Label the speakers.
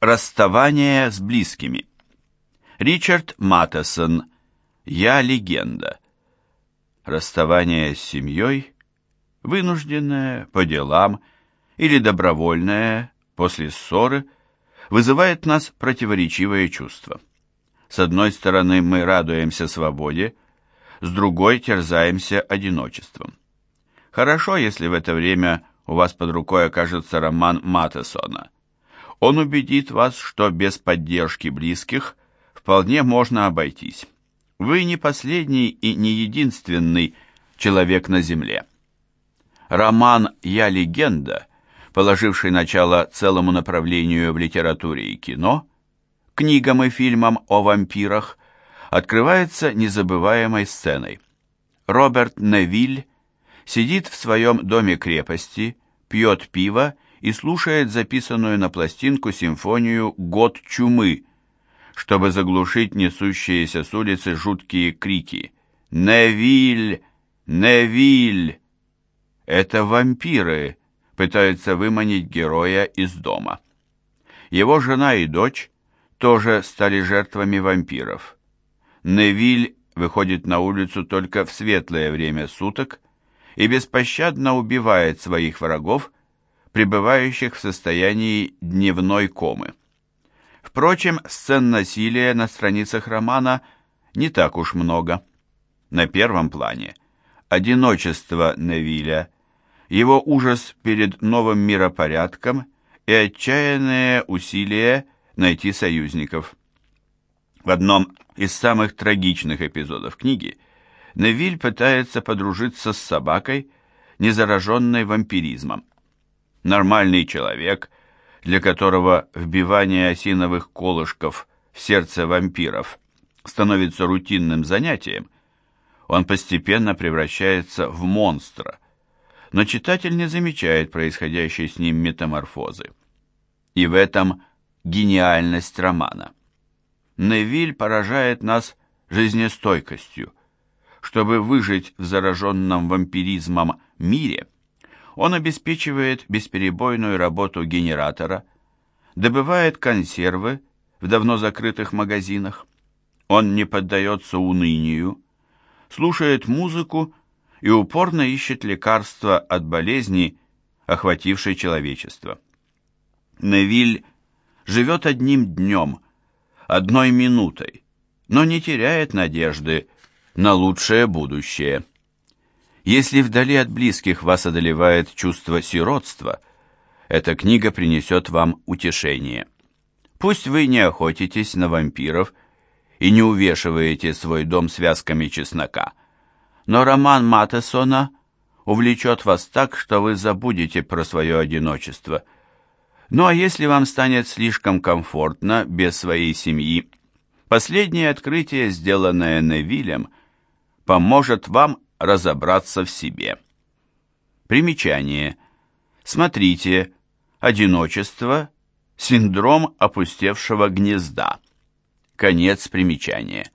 Speaker 1: Расставание с близкими. Ричард Маттесон. Я легенда. Расставание с семьей, вынужденное, по делам, или добровольное, после ссоры, вызывает в нас противоречивые чувства. С одной стороны, мы радуемся свободе, с другой терзаемся одиночеством. Хорошо, если в это время у вас под рукой окажется роман Маттесона – он убедит вас, что без поддержки близких вполне можно обойтись. Вы не последний и не единственный человек на Земле. Роман «Я легенда», положивший начало целому направлению в литературе и кино, книгам и фильмам о вампирах, открывается незабываемой сценой. Роберт Невиль сидит в своем доме-крепости, пьет пиво и слушает записанную на пластинку симфонию «Год чумы», чтобы заглушить несущиеся с улицы жуткие крики «Невиль! Невиль!» Это вампиры пытаются выманить героя из дома. Его жена и дочь тоже стали жертвами вампиров. Невиль выходит на улицу только в светлое время суток и беспощадно убивает своих врагов, пребывающих в состоянии дневной комы. Впрочем, сцен насилия на страницах романа не так уж много. На первом плане одиночество Невиля, его ужас перед новым миропорядком и отчаянные усилия найти союзников. В одном из самых трагичных эпизодов книги Невиль пытается подружиться с собакой, не зараженной вампиризмом. Нормальный человек, для которого вбивание осиновых колышков в сердце вампиров становится рутинным занятием, он постепенно превращается в монстра, но читатель не замечает происходящей с ним метаморфозы. И в этом гениальность романа. Невиль поражает нас жизнестойкостью. Чтобы выжить в зараженном вампиризмом мире – он обеспечивает бесперебойную работу генератора, добывает консервы в давно закрытых магазинах. Он не поддается унынию, слушает музыку и упорно ищет лекарства от болезни, охватившей человечество. Невиль живет одним днем, одной минутой, но не теряет надежды на лучшее будущее. Если вдали от близких вас одолевает чувство сиротства, эта книга принесет вам утешение. Пусть вы не охотитесь на вампиров и не увешиваете свой дом связками чеснока, но роман Матесона увлечет вас так, что вы забудете про свое одиночество. Ну а если вам станет слишком комфортно без своей семьи, последнее открытие, сделанное Невилем, поможет вам разобраться в себе. Примечание. Смотрите. Одиночество. Синдром опустевшего гнезда. Конец примечания.